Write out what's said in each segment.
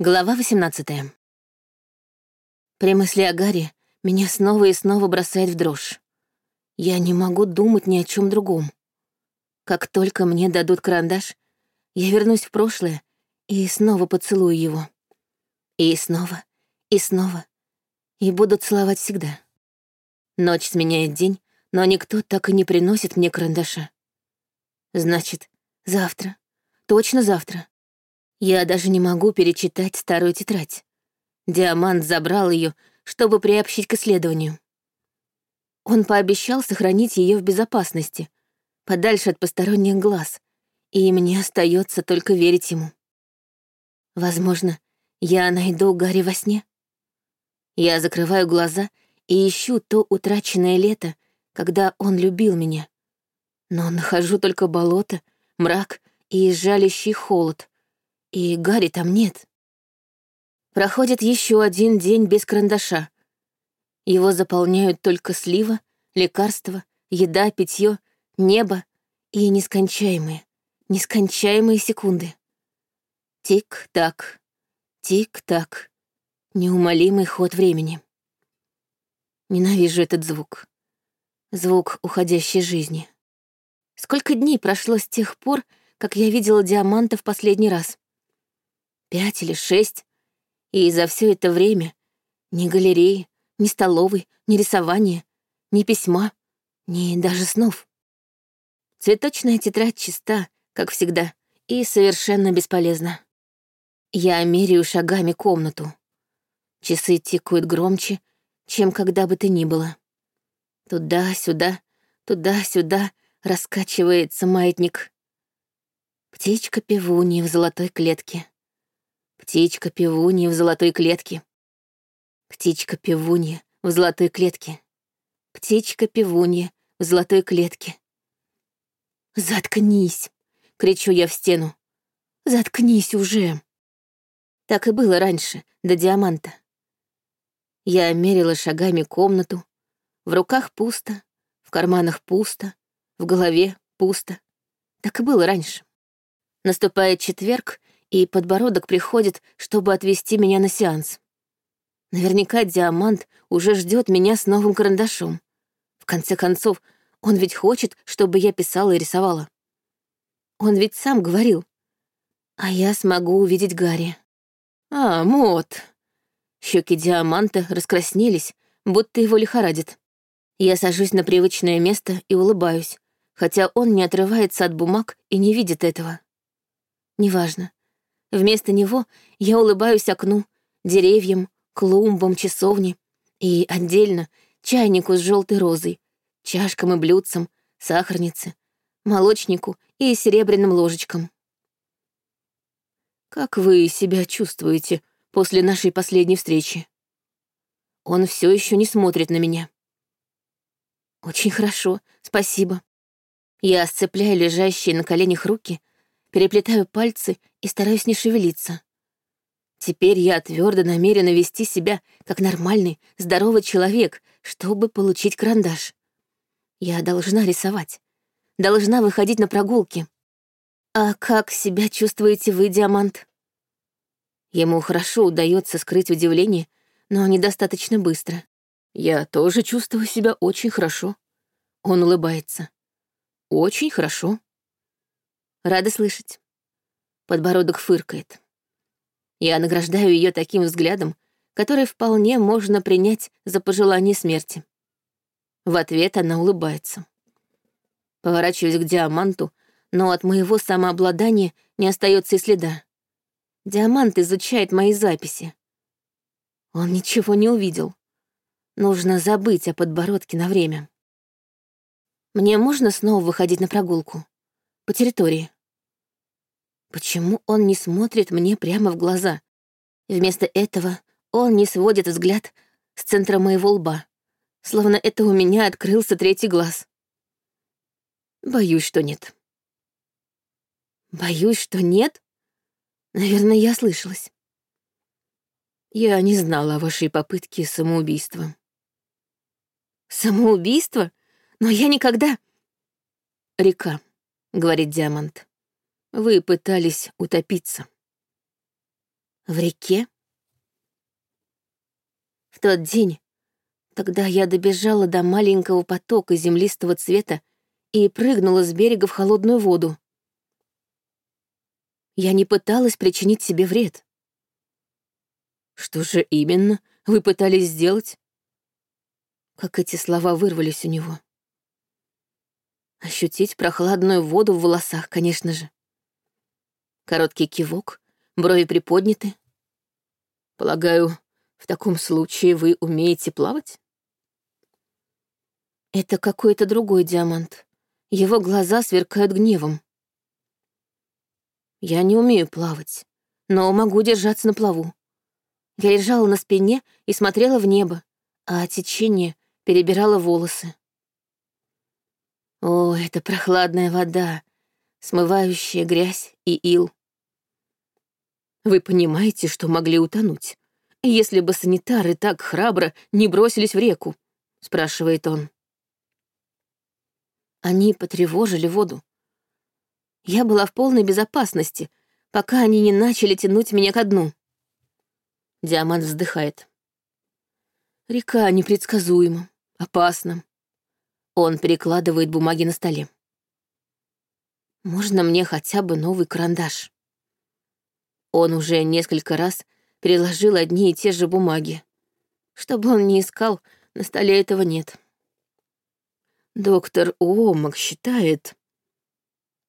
Глава 18. При мысли о Гарри меня снова и снова бросает в дрожь. Я не могу думать ни о чем другом. Как только мне дадут карандаш, я вернусь в прошлое и снова поцелую его. И снова, и снова. И буду целовать всегда. Ночь сменяет день, но никто так и не приносит мне карандаша. Значит, завтра, точно завтра, я даже не могу перечитать старую тетрадь. Диамант забрал ее, чтобы приобщить к исследованию. Он пообещал сохранить ее в безопасности, подальше от посторонних глаз, и мне остается только верить ему. Возможно, я найду Гарри во сне. Я закрываю глаза и ищу то утраченное лето, когда он любил меня. Но нахожу только болото, мрак и жалящий холод, и Гарри там нет. Проходит еще один день без карандаша. Его заполняют только слива, лекарства, еда, питье, небо и нескончаемые, нескончаемые секунды. Тик-так, тик-так, неумолимый ход времени. Ненавижу этот звук. Звук уходящей жизни. Сколько дней прошло с тех пор, как я видела диаманта в последний раз? Пять или шесть. И за все это время ни галереи, ни столовой, ни рисования, ни письма, ни даже снов. Цветочная тетрадь чиста, как всегда, и совершенно бесполезна. Я меряю шагами комнату. Часы тикают громче, чем когда бы то ни было. Туда-сюда, туда-сюда раскачивается маятник. Птичка-певунья в золотой клетке. Птичка-певунья в золотой клетке. Птичка-певунья в золотой клетке. Птичка-певунья в золотой клетке. «Заткнись!» — кричу я в стену. «Заткнись уже!» Так и было раньше, до диаманта. Я мерила шагами комнату. В руках пусто, в карманах пусто, в голове пусто. Так и было раньше. Наступает четверг, и подбородок приходит, чтобы отвезти меня на сеанс. Наверняка Диамант уже ждет меня с новым карандашом. В конце концов, он ведь хочет, чтобы я писала и рисовала. Он ведь сам говорил. А я смогу увидеть Гарри. А, Мот. Щеки Диаманта раскраснелись, будто его лихорадит. Я сажусь на привычное место и улыбаюсь, хотя он не отрывается от бумаг и не видит этого. Неважно. Вместо него я улыбаюсь окну, деревьям, клумбам, часовне и отдельно чайнику с желтой розой, чашкам и блюдцам, сахарнице, молочнику и серебряным ложечкам. «Как вы себя чувствуете после нашей последней встречи?» Он все еще не смотрит на меня. «Очень хорошо, спасибо». Я сцепляю лежащие на коленях руки переплетаю пальцы и стараюсь не шевелиться. Теперь я твердо намерена вести себя как нормальный, здоровый человек, чтобы получить карандаш. Я должна рисовать, должна выходить на прогулки. А как себя чувствуете вы, Диамант? Ему хорошо удается скрыть удивление, но недостаточно быстро. Я тоже чувствую себя очень хорошо. Он улыбается. Очень хорошо. Рада слышать. Подбородок фыркает. Я награждаю ее таким взглядом, который вполне можно принять за пожелание смерти. В ответ она улыбается. Поворачиваюсь к диаманту, но от моего самообладания не остается и следа. Диамант изучает мои записи. Он ничего не увидел. Нужно забыть о подбородке на время. Мне можно снова выходить на прогулку? по территории. Почему он не смотрит мне прямо в глаза? Вместо этого он не сводит взгляд с центра моего лба, словно это у меня открылся третий глаз. Боюсь, что нет. Боюсь, что нет? Наверное, я слышалась. Я не знала о вашей попытке самоубийства. Самоубийство? Но я никогда... Река. — говорит Диамант. «Вы пытались утопиться». В реке? В тот день, когда я добежала до маленького потока землистого цвета и прыгнула с берега в холодную воду. Я не пыталась причинить себе вред. Что же именно вы пытались сделать? Как эти слова вырвались у него. Ощутить прохладную воду в волосах, конечно же. Короткий кивок, брови приподняты. Полагаю, в таком случае вы умеете плавать? Это какой-то другой диамант. Его глаза сверкают гневом. Я не умею плавать, но могу держаться на плаву. Я лежала на спине и смотрела в небо, а течение перебирало волосы. О, это прохладная вода, смывающая грязь и ил. Вы понимаете, что могли утонуть, если бы санитары так храбро не бросились в реку? спрашивает он. Они потревожили воду. Я была в полной безопасности, пока они не начали тянуть меня ко дну. Диамант вздыхает. Река непредсказуема, опасна. Он перекладывает бумаги на столе. Можно мне хотя бы новый карандаш? Он уже несколько раз переложил одни и те же бумаги. Чтобы он не искал, на столе этого нет. Доктор Уомак считает...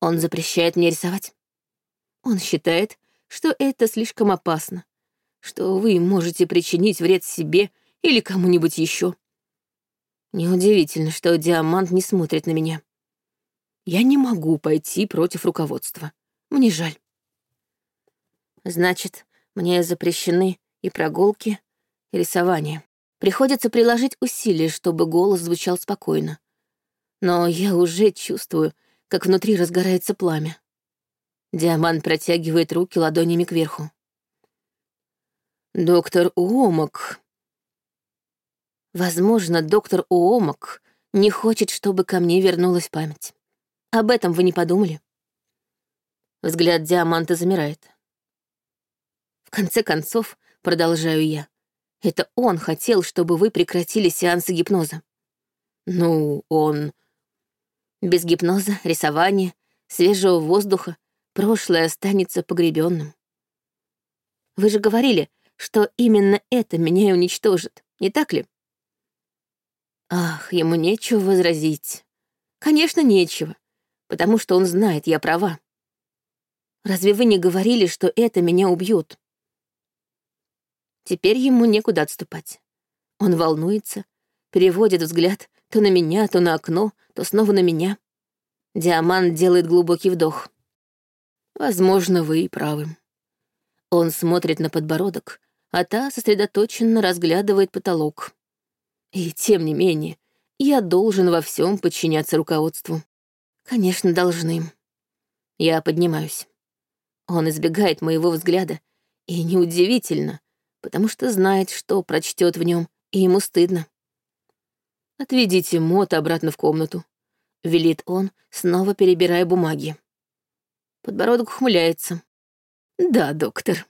Он запрещает мне рисовать. Он считает, что это слишком опасно, что вы можете причинить вред себе или кому-нибудь еще. Неудивительно, что Диамант не смотрит на меня. Я не могу пойти против руководства. Мне жаль. Значит, мне запрещены и прогулки, и рисование. Приходится приложить усилия, чтобы голос звучал спокойно. Но я уже чувствую, как внутри разгорается пламя. Диамант протягивает руки ладонями кверху. «Доктор Уомак Возможно, доктор Уомак не хочет, чтобы ко мне вернулась память. Об этом вы не подумали? Взгляд Диаманта замирает. В конце концов, продолжаю я, это он хотел, чтобы вы прекратили сеансы гипноза. Ну, он... Без гипноза, рисования, свежего воздуха прошлое останется погребенным. Вы же говорили, что именно это меня и уничтожит, не так ли? Ах, ему нечего возразить. Конечно, нечего, потому что он знает, я права. Разве вы не говорили, что это меня убьет? Теперь ему некуда отступать. Он волнуется, переводит взгляд то на меня, то на окно, то снова на меня. Диамант делает глубокий вдох. Возможно, вы и правы. Он смотрит на подбородок, а та сосредоточенно разглядывает потолок. И тем не менее, я должен во всем подчиняться руководству. Конечно, должны. Я поднимаюсь. Он избегает моего взгляда, и неудивительно, потому что знает, что прочтет в нем, и ему стыдно. «Отведите Мот обратно в комнату», — велит он, снова перебирая бумаги. Подбородок ухмыляется. «Да, доктор».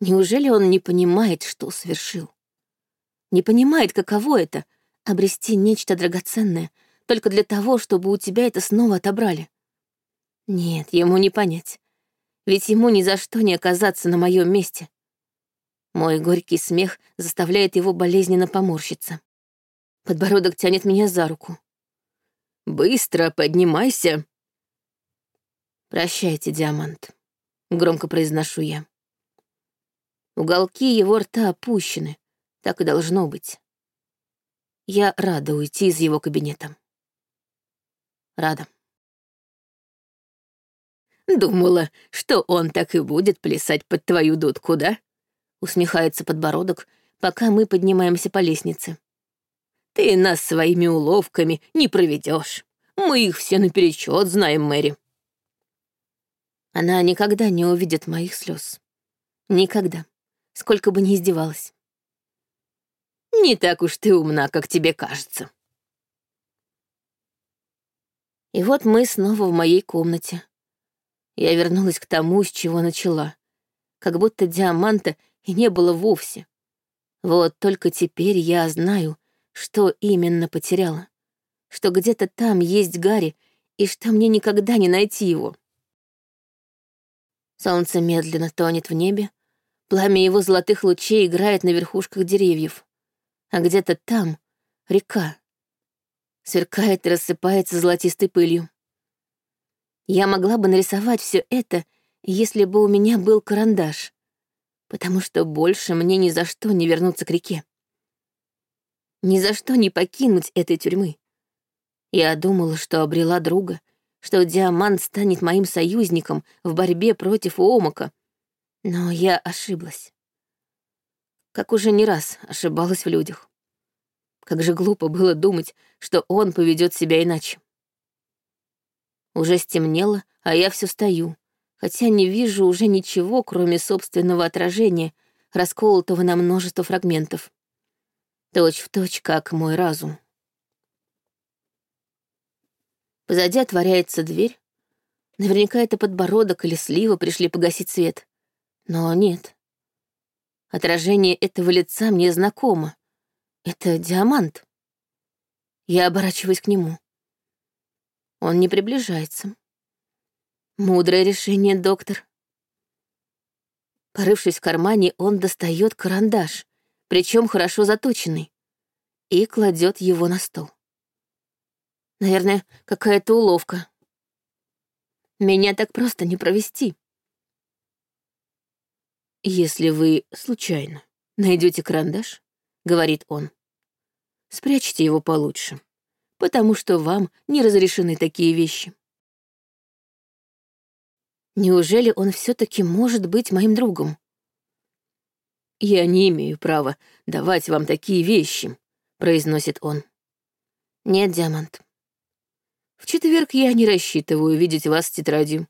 Неужели он не понимает, что совершил? не понимает, каково это — обрести нечто драгоценное только для того, чтобы у тебя это снова отобрали. Нет, ему не понять. Ведь ему ни за что не оказаться на моем месте. Мой горький смех заставляет его болезненно поморщиться. Подбородок тянет меня за руку. «Быстро поднимайся!» «Прощайте, Диамант», — громко произношу я. Уголки его рта опущены, так и должно быть. Я рада уйти из его кабинета. Рада. «Думала, что он так и будет плясать под твою дудку, да?» Усмехается подбородок, пока мы поднимаемся по лестнице. «Ты нас своими уловками не проведешь. Мы их все наперечет знаем, Мэри». Она никогда не увидит моих слез. Никогда. Сколько бы ни издевалась. Не так уж ты умна, как тебе кажется. И вот мы снова в моей комнате. Я вернулась к тому, с чего начала. как будто диаманта и не было вовсе. Вот только теперь я знаю, что именно потеряла. Что где-то там есть Гарри, и что мне никогда не найти его. Солнце медленно тонет в небе, пламя его золотых лучей играет на верхушках деревьев. А где-то там река. Сверкает и рассыпается золотистой пылью. Я могла бы нарисовать все это, если бы у меня был карандаш, потому что больше мне ни за что не вернуться к реке. Ни за что не покинуть этой тюрьмы. Я думала, что обрела друга, что Диамант станет моим союзником в борьбе против Уомака, но я ошиблась. Как уже не раз ошибалась в людях. Как же глупо было думать, что он поведет себя иначе. Уже стемнело, а я все стою, хотя не вижу уже ничего, кроме собственного отражения, расколотого на множество фрагментов. Точь в точь, как мой разум. Позади отворяется дверь. Наверняка это подбородок или слива пришли погасить свет. Но нет. Отражение этого лица мне знакомо. Это диамант. Я оборачиваюсь к нему. Он не приближается. Мудрое решение, доктор. Порывшись в кармане, он достает карандаш, причем хорошо заточенный, и кладет его на стол. Наверное, какая-то уловка. Меня так просто не провести. «Если вы случайно найдете карандаш, — говорит он, — спрячьте его получше, потому что вам не разрешены такие вещи. Неужели он все таки может быть моим другом? «Я не имею права давать вам такие вещи», — произносит он. «Нет, Диамант. В четверг я не рассчитываю видеть вас с тетрадью».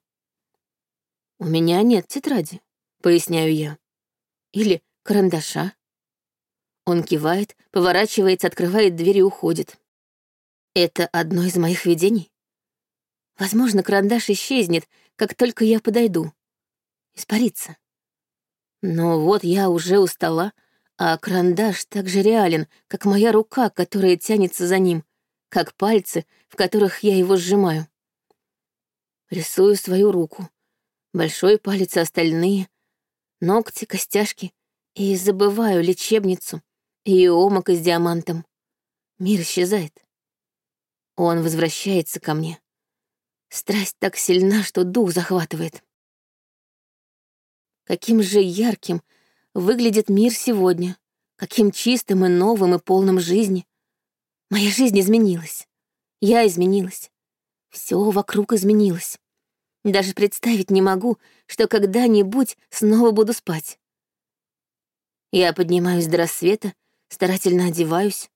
«У меня нет тетради», — поясняю я. «Или карандаша». Он кивает, поворачивается, открывает дверь и уходит. Это одно из моих видений? Возможно, карандаш исчезнет, как только я подойду. Испарится. Но вот я уже устала, а карандаш так же реален, как моя рука, которая тянется за ним, как пальцы, в которых я его сжимаю. Рисую свою руку. Большой палец и остальные, ногти, костяшки, и забываю лечебницу и омок с диамантом. Мир исчезает. Он возвращается ко мне. Страсть так сильна, что дух захватывает. Каким же ярким выглядит мир сегодня, каким чистым и новым и полным жизни. Моя жизнь изменилась. Я изменилась. Все вокруг изменилось. Даже представить не могу, что когда-нибудь снова буду спать. Я поднимаюсь до рассвета, старательно одеваюсь.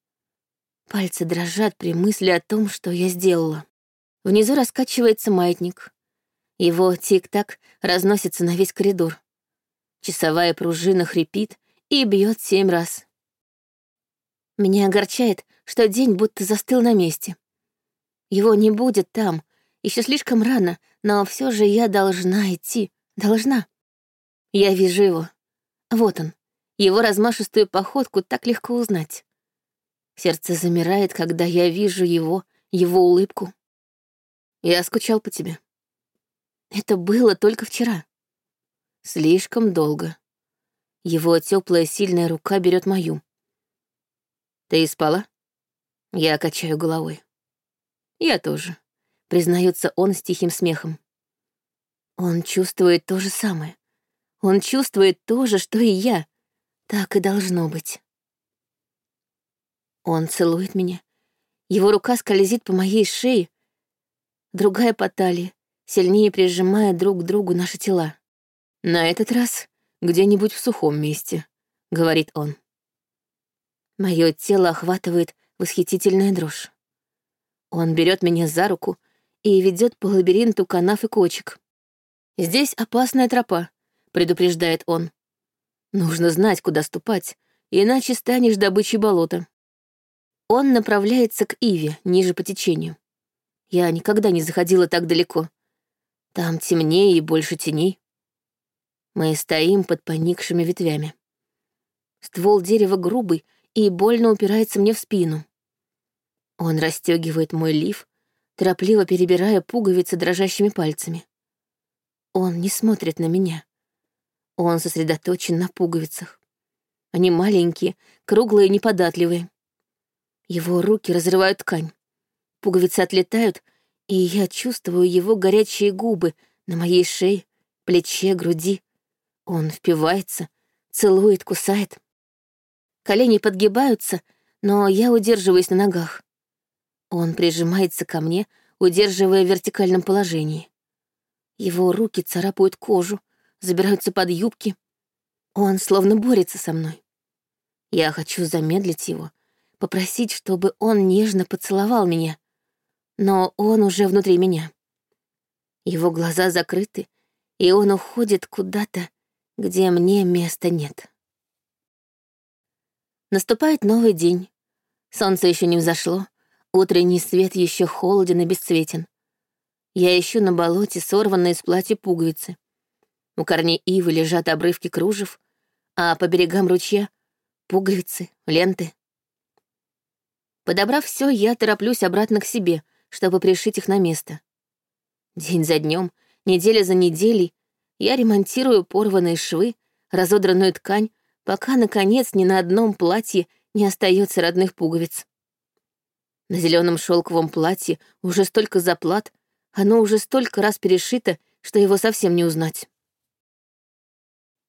Пальцы дрожат при мысли о том, что я сделала. Внизу раскачивается маятник. Его тик-так разносится на весь коридор. Часовая пружина хрипит и бьет семь раз. Меня огорчает, что день будто застыл на месте. Его не будет там, еще слишком рано, но все же я должна идти, должна. Я вижу его. Вот он. Его размашистую походку так легко узнать. Сердце замирает, когда я вижу его, его улыбку. Я скучал по тебе. Это было только вчера. Слишком долго. Его теплая сильная рука берет мою. Ты и спала? Я качаю головой. Я тоже. Признается он с тихим смехом. Он чувствует то же самое. Он чувствует то же, что и я. Так и должно быть. Он целует меня. Его рука скользит по моей шее, другая по талии, сильнее прижимая друг к другу наши тела. «На этот раз где-нибудь в сухом месте», — говорит он. Мое тело охватывает восхитительная дрожь. Он берет меня за руку и ведет по лабиринту канав и кочек. «Здесь опасная тропа», — предупреждает он. «Нужно знать, куда ступать, иначе станешь добычей болота». Он направляется к Иве, ниже по течению. Я никогда не заходила так далеко. Там темнее и больше теней. Мы стоим под поникшими ветвями. Ствол дерева грубый и больно упирается мне в спину. Он расстегивает мой лиф, торопливо перебирая пуговицы дрожащими пальцами. Он не смотрит на меня. Он сосредоточен на пуговицах. Они маленькие, круглые и неподатливые. Его руки разрывают ткань. Пуговицы отлетают, и я чувствую его горячие губы на моей шее, плече, груди. Он впивается, целует, кусает. Колени подгибаются, но я удерживаюсь на ногах. Он прижимается ко мне, удерживая в вертикальном положении. Его руки царапают кожу, забираются под юбки. Он словно борется со мной. Я хочу замедлить его, попросить, чтобы он нежно поцеловал меня, но он уже внутри меня. Его глаза закрыты, и он уходит куда-то, где мне места нет. Наступает новый день. Солнце еще не взошло, утренний свет еще холоден и бесцветен. Я ищу на болоте сорванные с платья пуговицы. У корней ивы лежат обрывки кружев, а по берегам ручья — пуговицы, ленты. Подобрав все, я тороплюсь обратно к себе, чтобы пришить их на место. День за днем, неделя за неделей я ремонтирую порванные швы, разодранную ткань, пока, наконец, ни на одном платье не остается родных пуговиц. На зеленом шелковом платье уже столько заплат, оно уже столько раз перешито, что его совсем не узнать.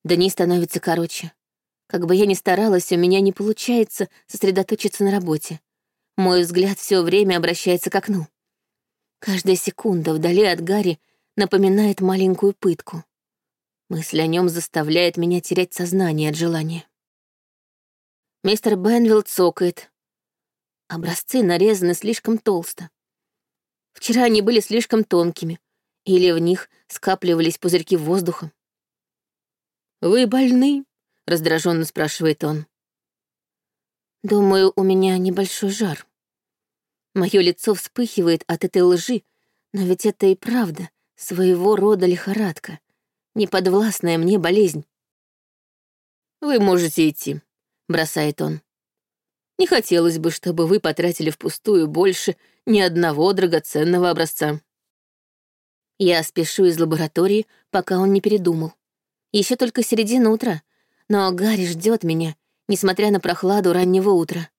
Дни становятся короче. Как бы я ни старалась, у меня не получается сосредоточиться на работе. Мой взгляд все время обращается к окну. Каждая секунда вдали от Гарри напоминает маленькую пытку. Мысль о нем заставляет меня терять сознание от желания. Мистер Бенвилл цокает. Образцы нарезаны слишком толсто. Вчера они были слишком тонкими, или в них скапливались пузырьки воздуха. «Вы больны?» — раздраженно спрашивает он. Думаю, у меня небольшой жар. Мое лицо вспыхивает от этой лжи, но ведь это и правда своего рода лихорадка неподвластная мне болезнь. «Вы можете идти», — бросает он. «Не хотелось бы, чтобы вы потратили впустую больше ни одного драгоценного образца». Я спешу из лаборатории, пока он не передумал. Еще только середина утра, но Гарри ждет меня, несмотря на прохладу раннего утра.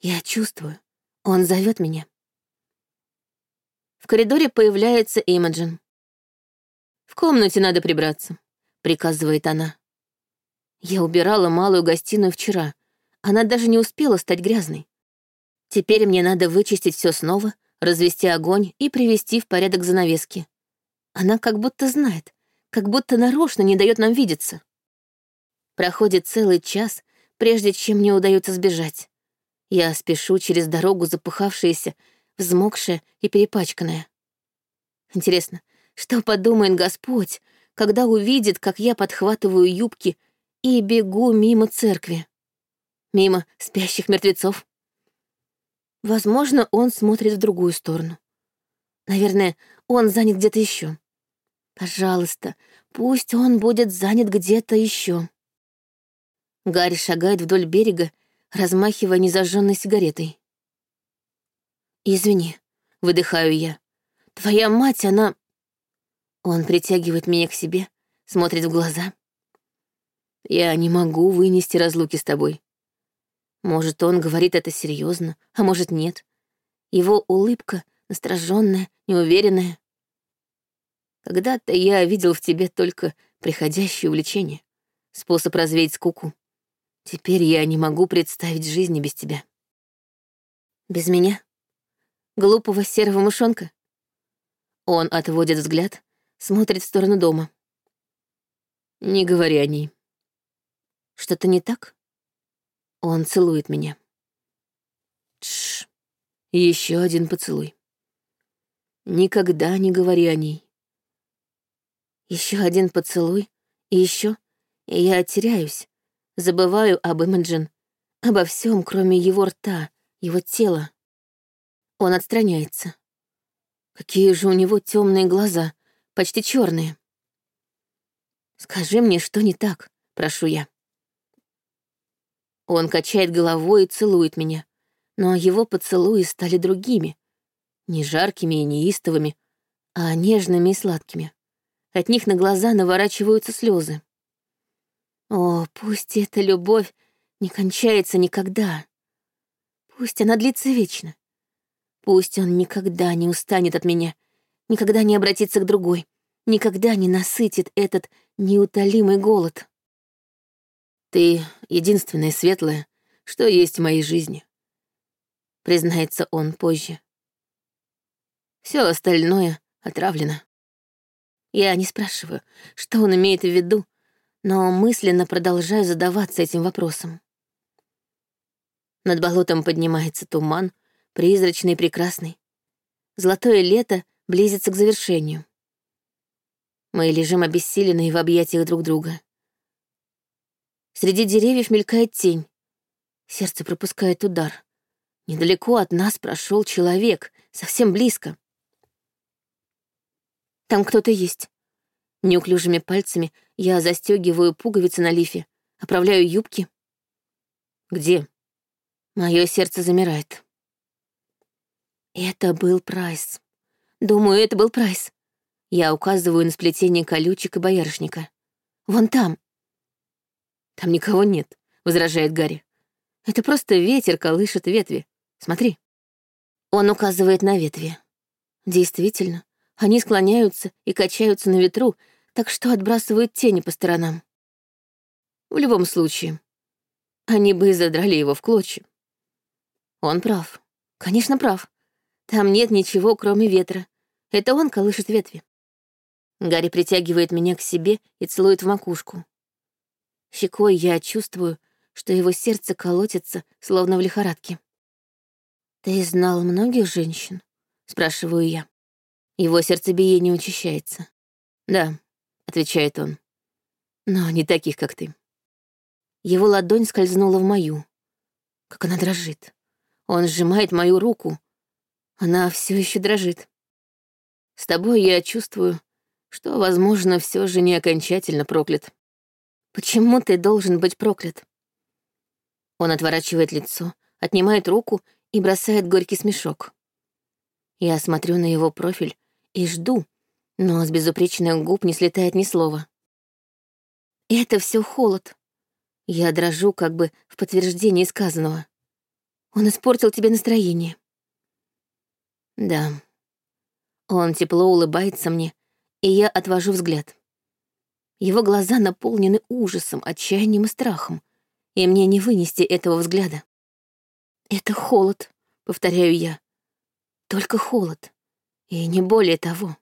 Я чувствую, он зовет меня. В коридоре появляется Имаджин. «В комнате надо прибраться», — приказывает она. Я убирала малую гостиную вчера. Она даже не успела стать грязной. Теперь мне надо вычистить все снова, развести огонь и привести в порядок занавески. Она как будто знает, как будто нарочно не дает нам видеться. Проходит целый час, прежде чем мне удается сбежать. Я спешу через дорогу запыхавшаяся, взмокшая и перепачканная. Интересно, что подумает Господь, когда увидит, как я подхватываю юбки и бегу мимо церкви? Мимо спящих мертвецов? Возможно, он смотрит в другую сторону. Наверное, он занят где-то еще. Пожалуйста, пусть он будет занят где-то еще. Гарри шагает вдоль берега, размахивая незажженной сигаретой. «Извини», — выдыхаю я. «Твоя мать, она...» Он притягивает меня к себе, смотрит в глаза. Я не могу вынести разлуки с тобой. Может, он говорит это серьезно, а может, нет. Его улыбка настороженная, неуверенная. Когда-то я видел в тебе только приходящее увлечение, способ развеять скуку. Теперь я не могу представить жизни без тебя. Без меня? Глупого серого мышонка? Он отводит взгляд, смотрит в сторону дома. Не говори о ней. Что-то не так? Он целует меня. Тш, еще один поцелуй. Никогда не говори о ней. Еще один поцелуй, и еще, и я теряюсь, забываю об Имаджин, обо всем, кроме его рта, его тела. Он отстраняется. Какие же у него темные глаза, почти черные. Скажи мне, что не так, прошу я. Он качает головой и целует меня, но его поцелуи стали другими, не жаркими и неистовыми, а нежными и сладкими. От них на глаза наворачиваются слезы. О, пусть эта любовь не кончается никогда. Пусть она длится вечно. Пусть он никогда не устанет от меня, никогда не обратится к другой, никогда не насытит этот неутолимый голод. Ты единственное светлое, что есть в моей жизни, признается он позже. Все остальное отравлено. Я не спрашиваю, что он имеет в виду, но мысленно продолжаю задаваться этим вопросом. Над болотом поднимается туман, призрачный и прекрасный. Золотое лето близится к завершению. Мы лежим обессиленные в объятиях друг друга. Среди деревьев мелькает тень. Сердце пропускает удар. Недалеко от нас прошел человек, совсем близко. Там кто-то есть. Неуклюжими пальцами я застегиваю пуговицы на лифе, оправляю юбки. Где? Мое сердце замирает. Это был Прайс. Думаю, это был Прайс. Я указываю на сплетение колючек и боярышника. Вон там. Там никого нет, возражает Гарри. Это просто ветер колышет ветви. Смотри. Он указывает на ветви. Действительно, они склоняются и качаются на ветру, так что отбрасывают тени по сторонам. В любом случае, они бы и задрали его в клочья. Он прав. Конечно, прав. Там нет ничего, кроме ветра. Это он колышет ветви. Гарри притягивает меня к себе и целует в макушку. Щекой я чувствую, что его сердце колотится, словно в лихорадке. «Ты знал многих женщин?» — спрашиваю я. Его сердцебиение учащается. «Да», — отвечает он, — «но не таких, как ты». Его ладонь скользнула в мою. Как она дрожит. Он сжимает мою руку. Она все еще дрожит. С тобой я чувствую, что, возможно, все же не окончательно проклят. Почему ты должен быть проклят? Он отворачивает лицо, отнимает руку и бросает горький смешок. Я смотрю на его профиль и жду, но с безупречных губ не слетает ни слова. Это все холод. Я дрожу как бы в подтверждении сказанного. Он испортил тебе настроение. Да. Он тепло улыбается мне, и я отвожу взгляд. Его глаза наполнены ужасом, отчаянием и страхом, и мне не вынести этого взгляда. «Это холод», — повторяю я. «Только холод. И не более того.